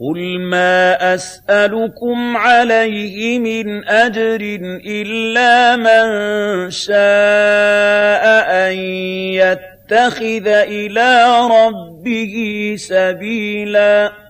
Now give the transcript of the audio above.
قُلْ مَا أَسْأَلُكُمْ عَلَيْهِ مِنْ أَجْرٍ إِلَّا مَن شَاءَ أَن يَتَّخِذَ إِلَىٰ رَبِّهِ سَبِيلًا